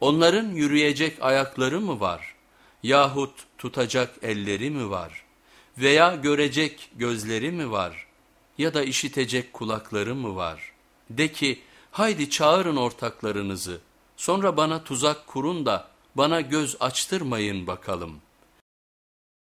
Onların yürüyecek ayakları mı var? Yahut tutacak elleri mi var? Veya görecek gözleri mi var? Ya da işitecek kulakları mı var? De ki haydi çağırın ortaklarınızı, sonra bana tuzak kurun da bana göz açtırmayın bakalım.''